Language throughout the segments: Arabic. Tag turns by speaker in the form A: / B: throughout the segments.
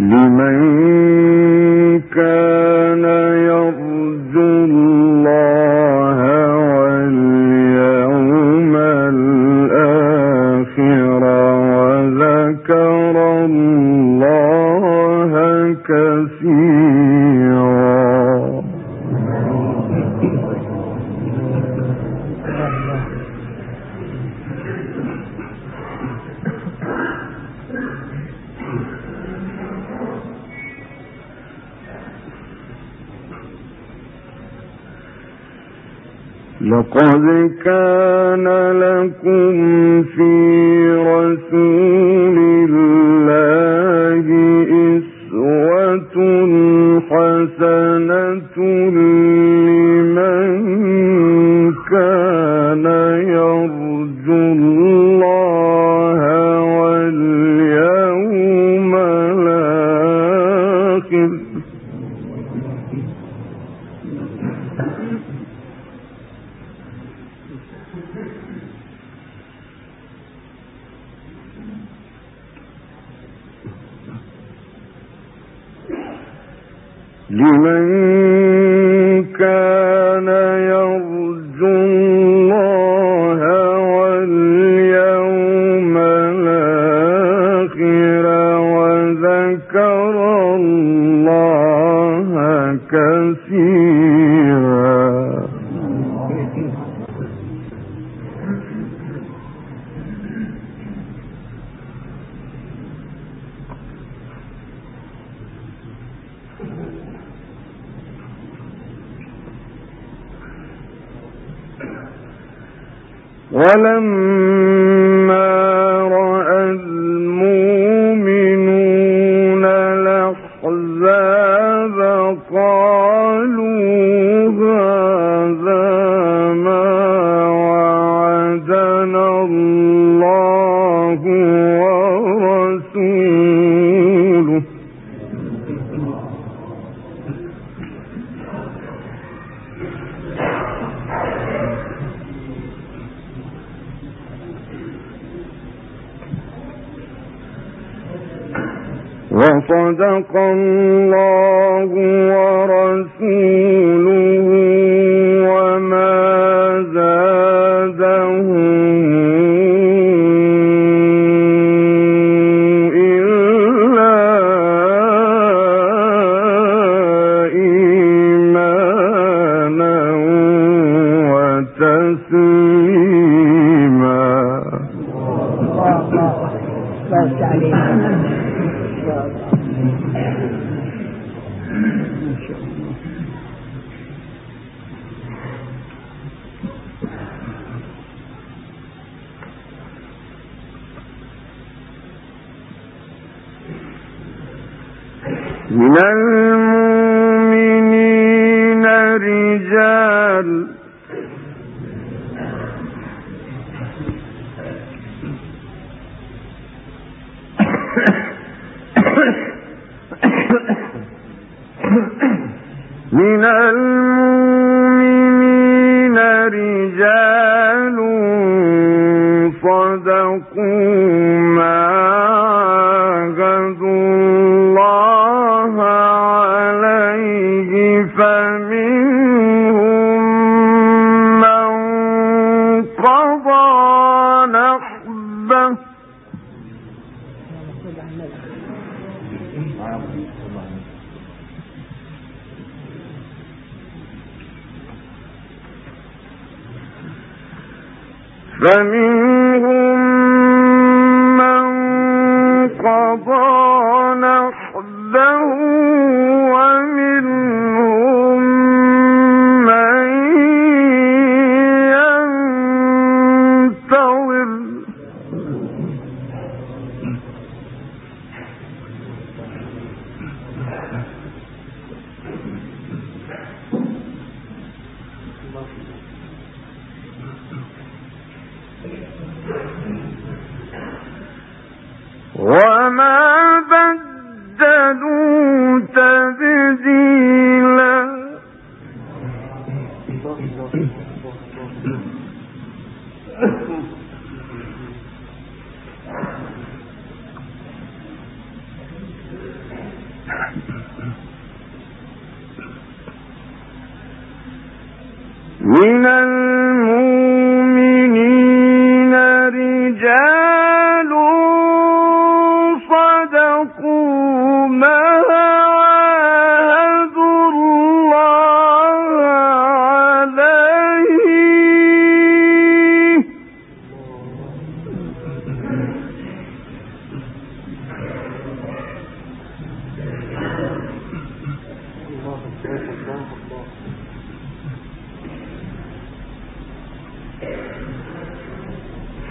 A: لمن
B: قد إليه
A: من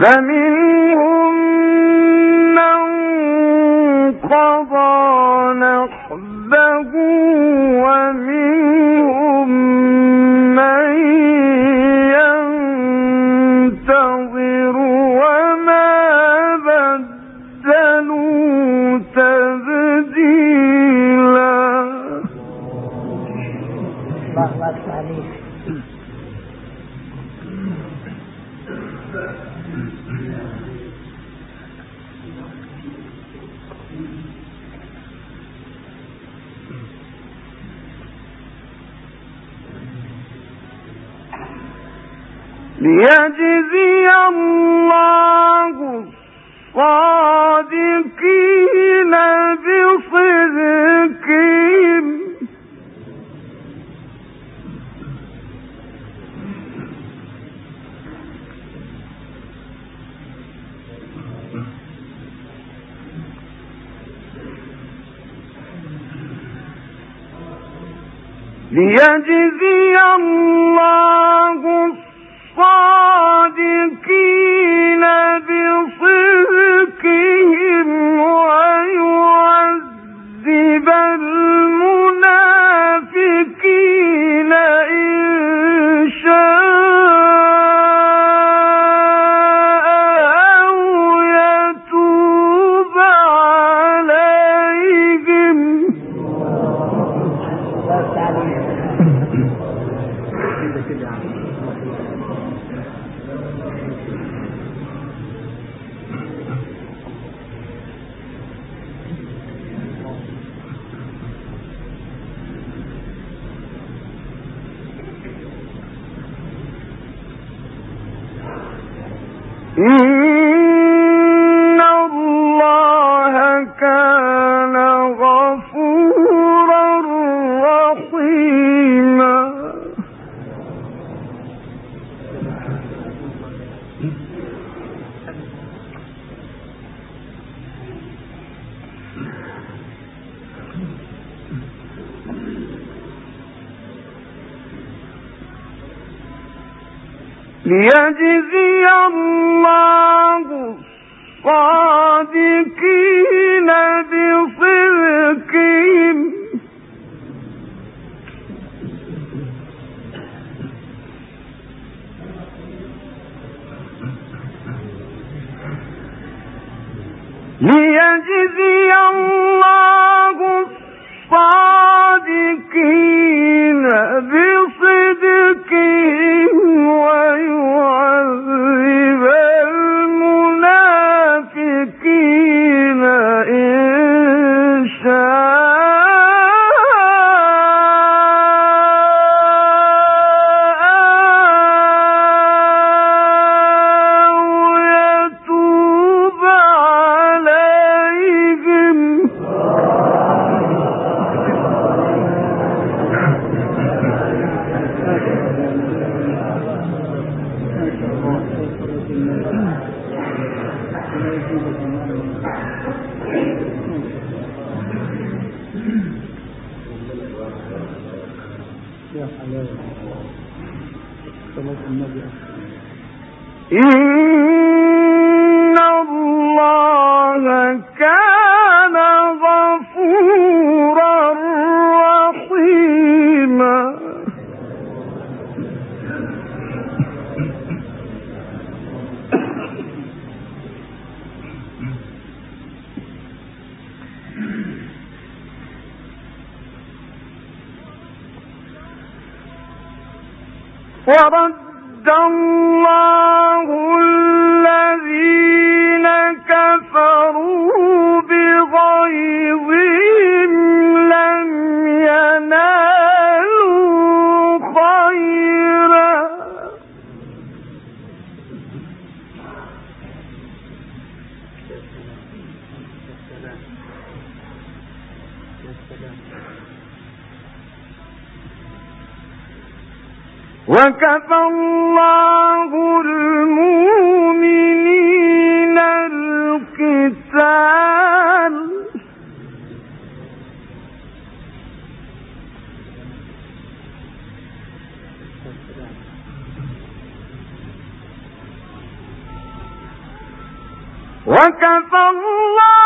A: فمنهم ليجزي الله إن ورد الله الذين كفروا بغيظ وكفى الله المؤمنين القتال. وكفى الله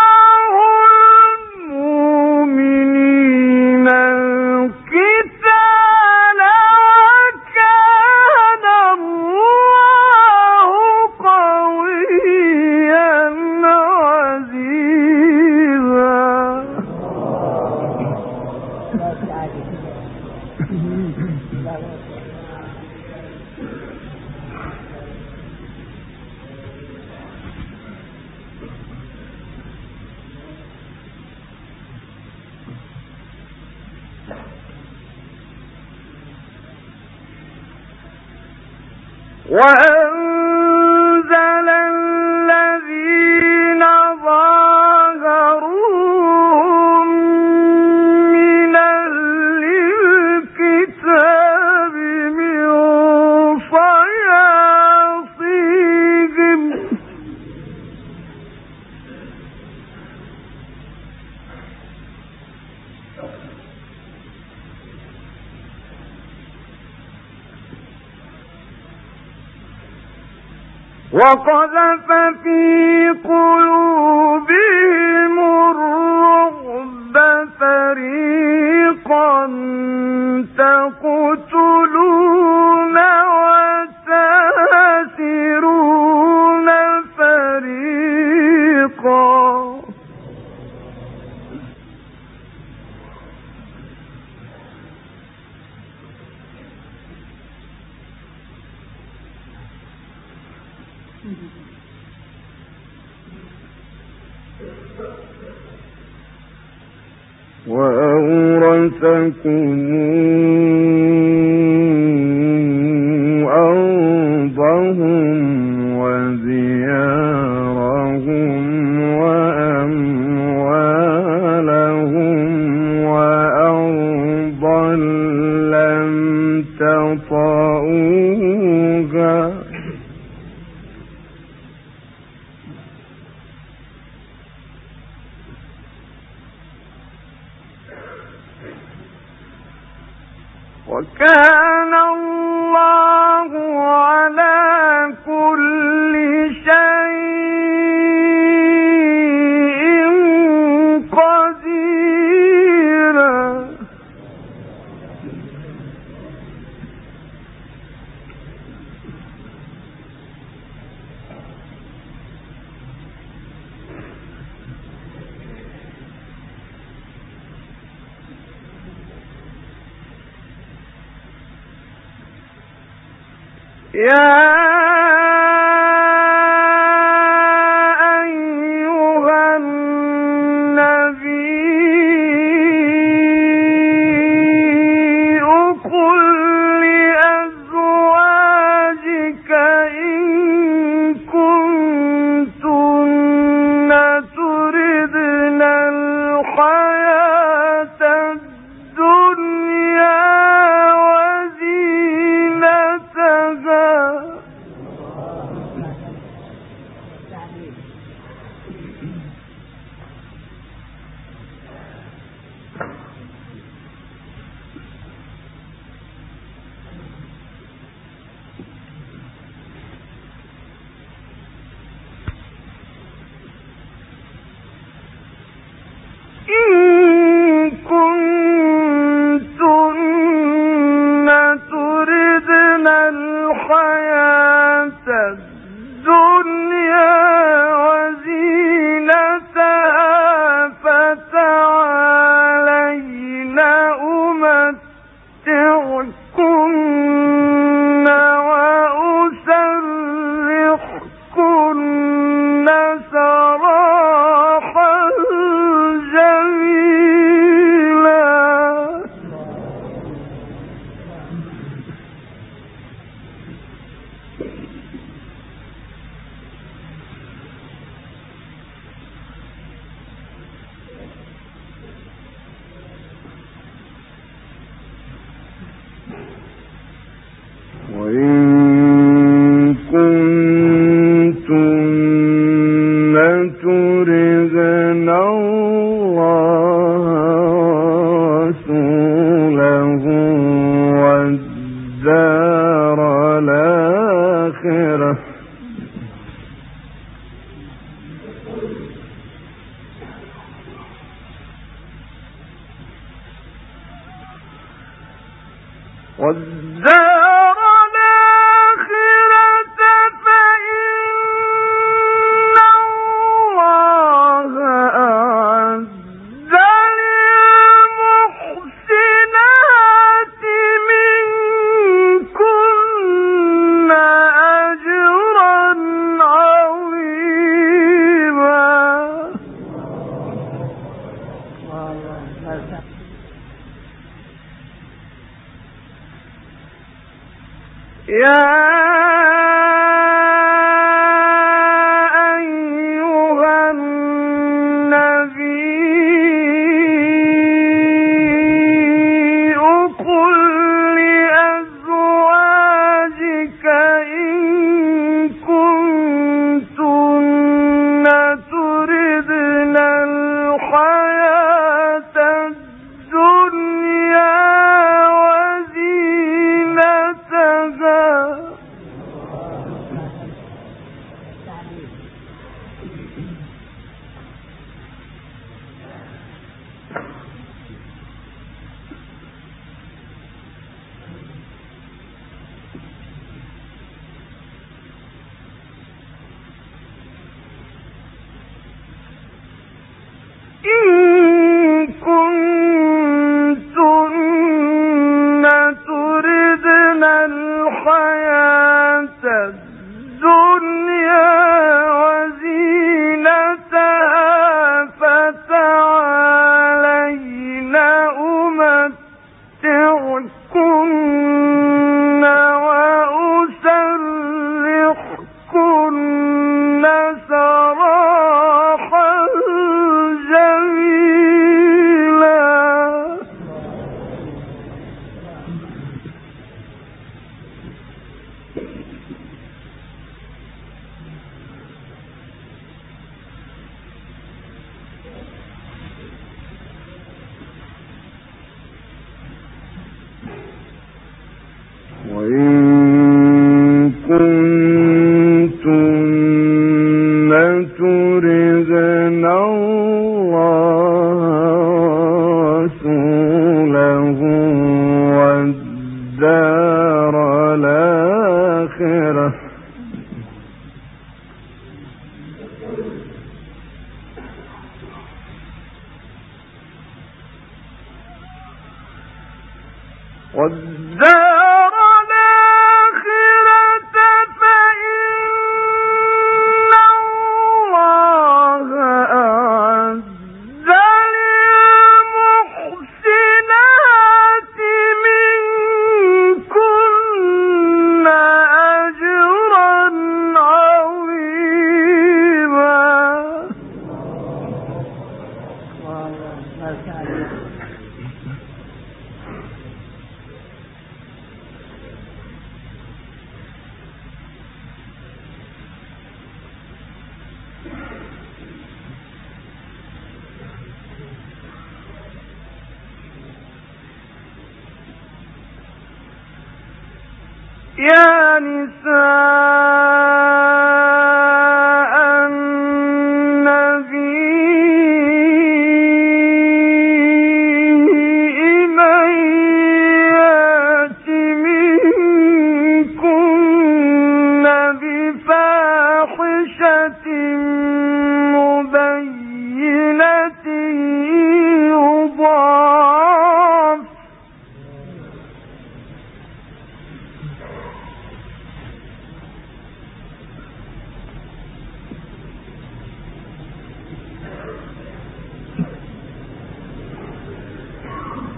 A: وقذف في قلوبهم الرعب فريقا تقتل أنت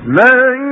A: 们。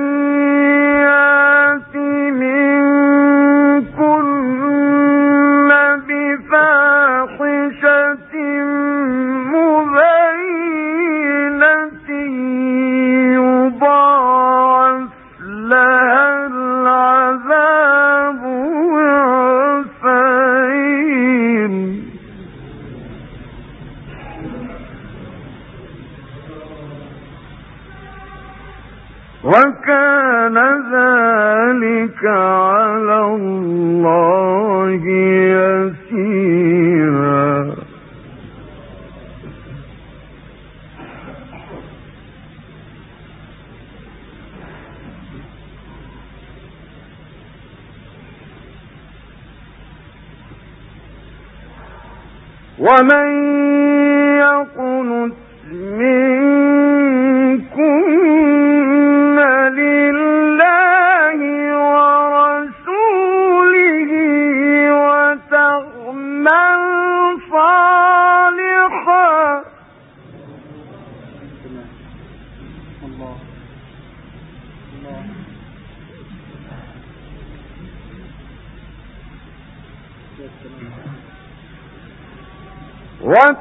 A: ومن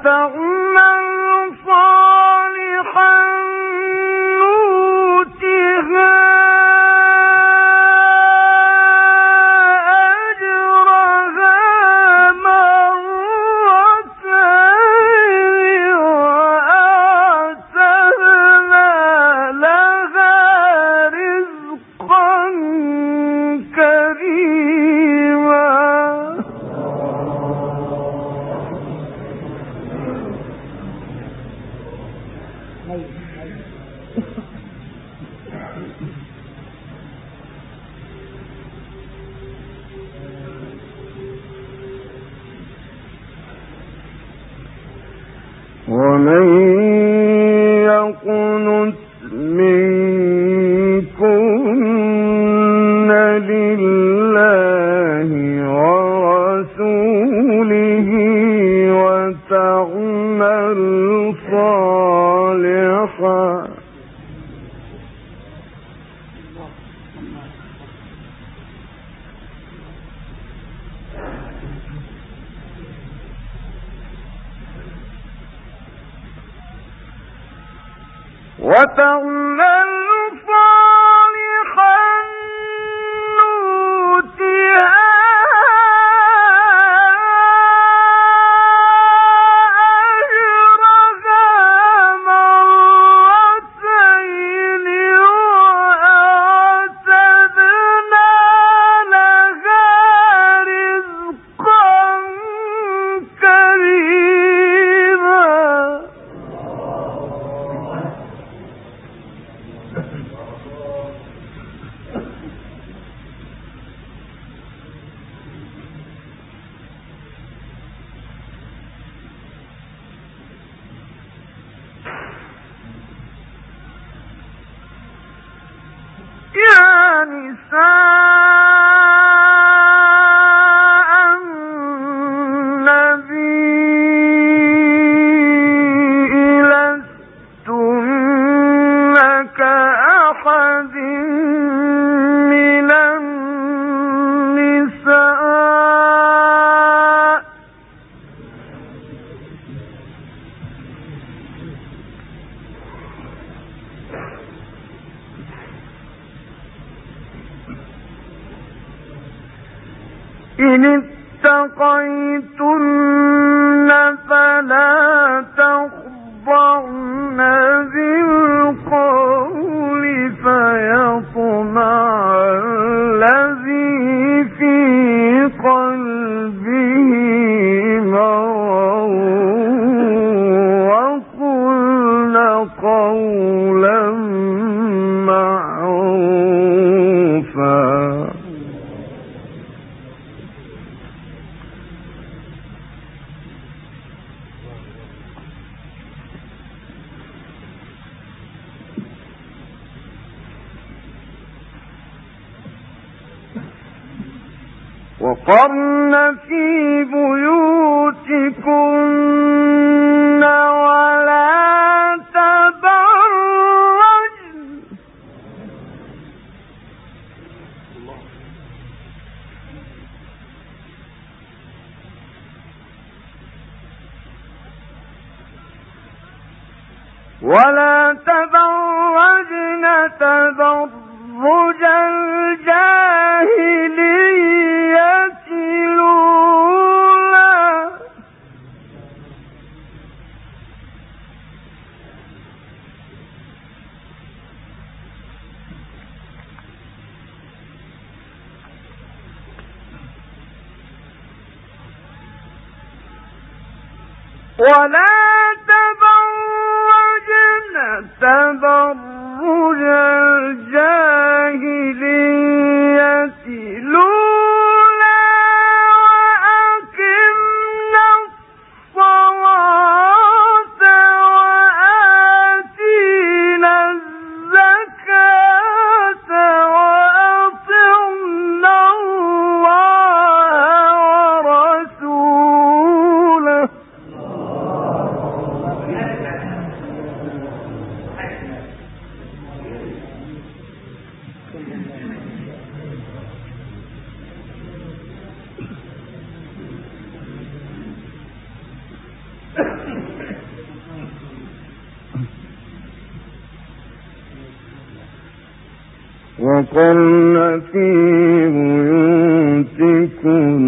A: وتعمل وقرن في بيوتكن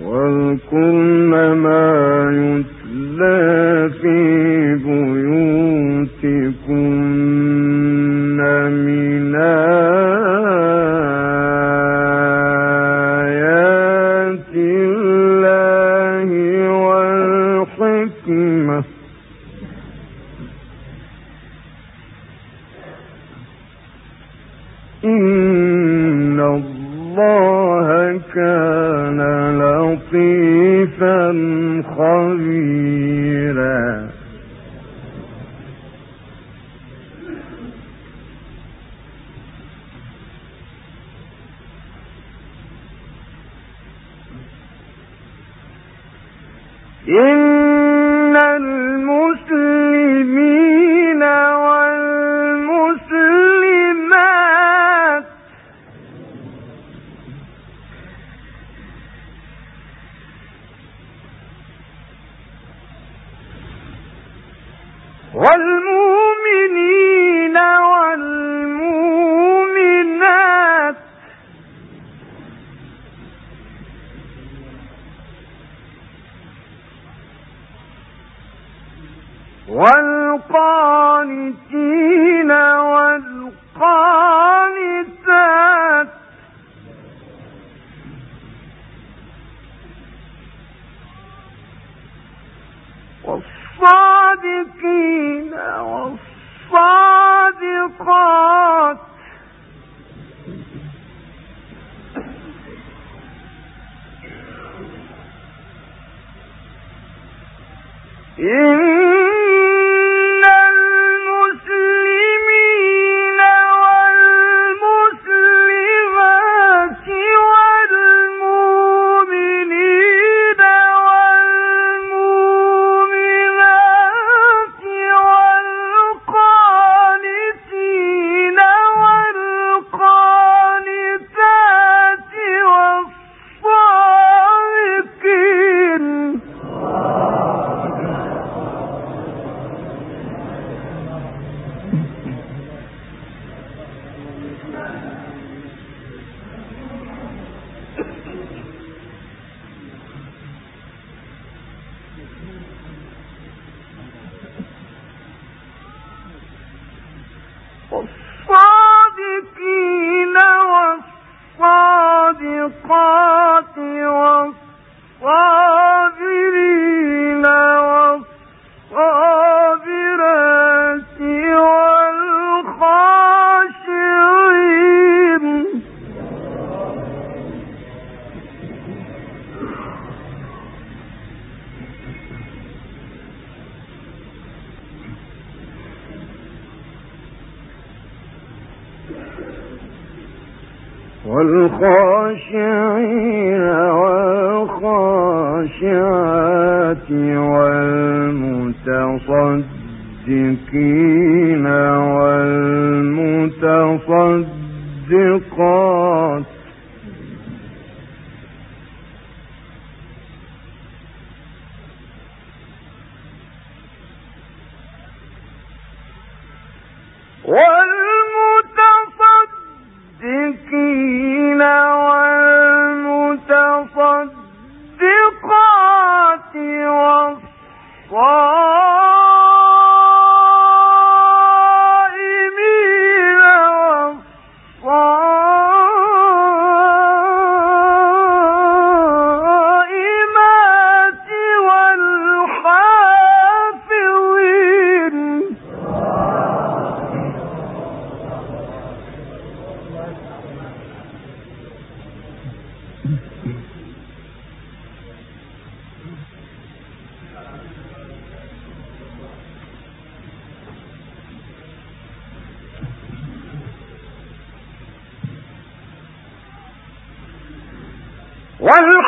A: واذكرن ما والمؤمنين والمتصدقين كثير